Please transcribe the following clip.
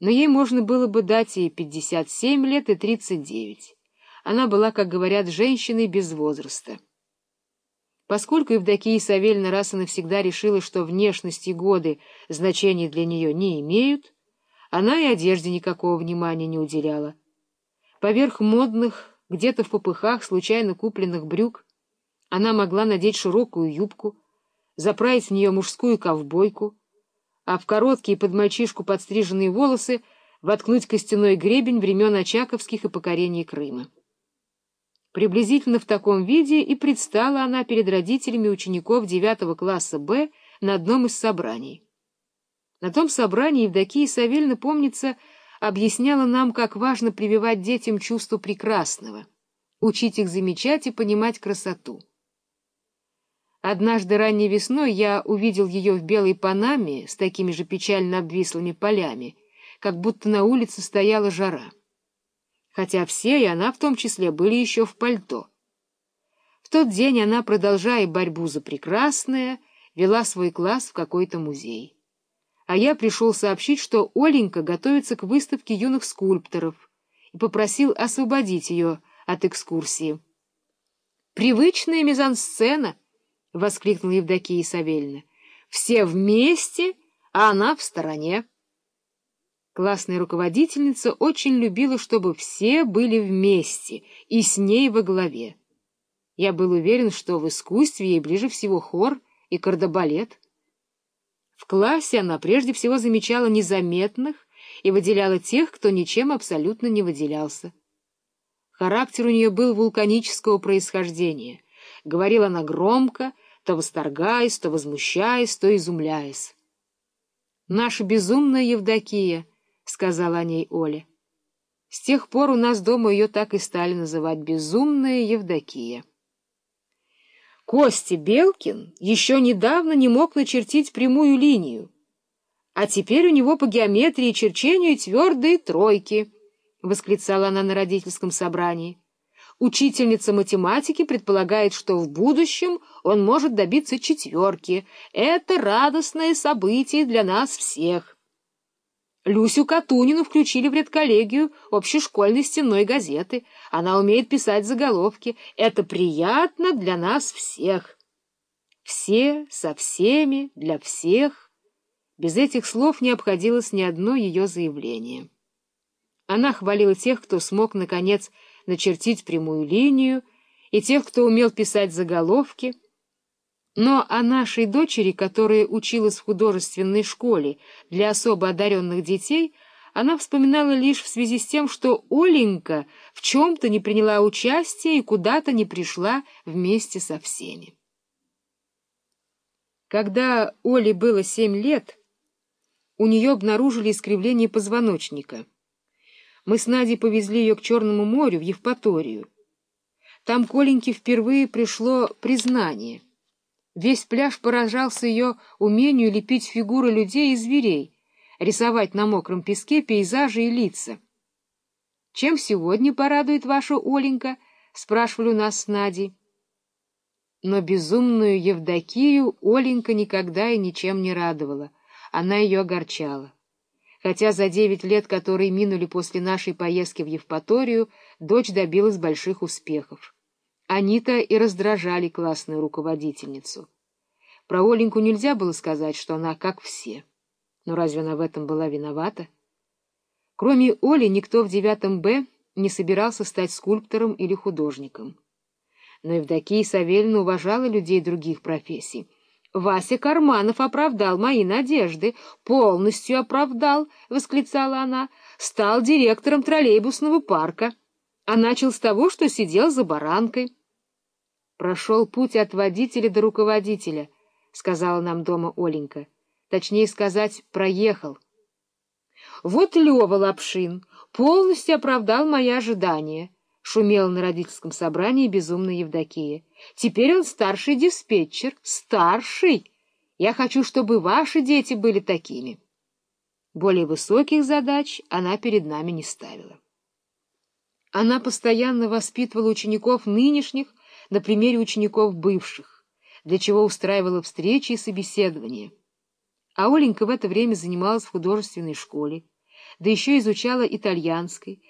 Но ей можно было бы дать и 57 лет, и 39. Она была, как говорят, женщиной без возраста. Поскольку Евдокия Савельевна раз и навсегда решила, что внешность и годы значения для нее не имеют, она и одежде никакого внимания не уделяла. Поверх модных, где-то в попыхах, случайно купленных брюк, она могла надеть широкую юбку, заправить в нее мужскую ковбойку, а в короткие под мальчишку подстриженные волосы воткнуть костяной гребень времен Очаковских и покорения Крыма. Приблизительно в таком виде и предстала она перед родителями учеников девятого класса «Б» на одном из собраний. На том собрании Евдокия Савельевна, помнится, объясняла нам, как важно прививать детям чувство прекрасного, учить их замечать и понимать красоту. Однажды ранней весной я увидел ее в белой панаме с такими же печально обвислыми полями, как будто на улице стояла жара хотя все, и она в том числе, были еще в пальто. В тот день она, продолжая борьбу за прекрасное, вела свой класс в какой-то музей. А я пришел сообщить, что Оленька готовится к выставке юных скульпторов и попросил освободить ее от экскурсии. «Привычная мизансцена!» — воскликнула Евдокия Савельевна. «Все вместе, а она в стороне». Классная руководительница очень любила, чтобы все были вместе и с ней во главе. Я был уверен, что в искусстве ей ближе всего хор и кардебалет. В классе она прежде всего замечала незаметных и выделяла тех, кто ничем абсолютно не выделялся. Характер у нее был вулканического происхождения. Говорила она громко, то восторгаясь, то возмущаясь, то изумляясь. Наша безумная Евдокия —— сказала о ней Оля. С тех пор у нас дома ее так и стали называть «безумная Евдокия». Костя Белкин еще недавно не мог начертить прямую линию, а теперь у него по геометрии и черчению твердые тройки, — восклицала она на родительском собрании. Учительница математики предполагает, что в будущем он может добиться четверки. Это радостное событие для нас всех. Люсю Катунину включили в редколлегию общешкольной стенной газеты. Она умеет писать заголовки. Это приятно для нас всех. Все, со всеми, для всех. Без этих слов не обходилось ни одно ее заявление. Она хвалила тех, кто смог, наконец, начертить прямую линию, и тех, кто умел писать заголовки — но о нашей дочери, которая училась в художественной школе для особо одаренных детей, она вспоминала лишь в связи с тем, что Оленька в чем-то не приняла участие и куда-то не пришла вместе со всеми. Когда Оле было семь лет, у нее обнаружили искривление позвоночника. Мы с Надей повезли ее к Черному морю, в Евпаторию. Там к Оленьке впервые пришло признание — Весь пляж поражался ее умению лепить фигуры людей и зверей, рисовать на мокром песке пейзажи и лица. — Чем сегодня порадует ваша Оленька? — спрашивали у нас с Надей. Но безумную Евдокию Оленька никогда и ничем не радовала. Она ее огорчала. Хотя за девять лет, которые минули после нашей поездки в Евпаторию, дочь добилась больших успехов. Они-то и раздражали классную руководительницу. Про Оленьку нельзя было сказать, что она как все. Но разве она в этом была виновата? Кроме Оли, никто в девятом Б не собирался стать скульптором или художником. Но Евдокия Савельевна уважала людей других профессий. «Вася Карманов оправдал мои надежды, полностью оправдал», — восклицала она, — «стал директором троллейбусного парка» а начал с того, что сидел за баранкой. Прошел путь от водителя до руководителя, — сказала нам дома Оленька. Точнее сказать, проехал. Вот Лева Лапшин полностью оправдал мои ожидания, — шумела на родительском собрании безумная Евдокия. Теперь он старший диспетчер. Старший! Я хочу, чтобы ваши дети были такими. Более высоких задач она перед нами не ставила. Она постоянно воспитывала учеников нынешних на примере учеников бывших, для чего устраивала встречи и собеседования. А Оленька в это время занималась в художественной школе, да еще изучала итальянский,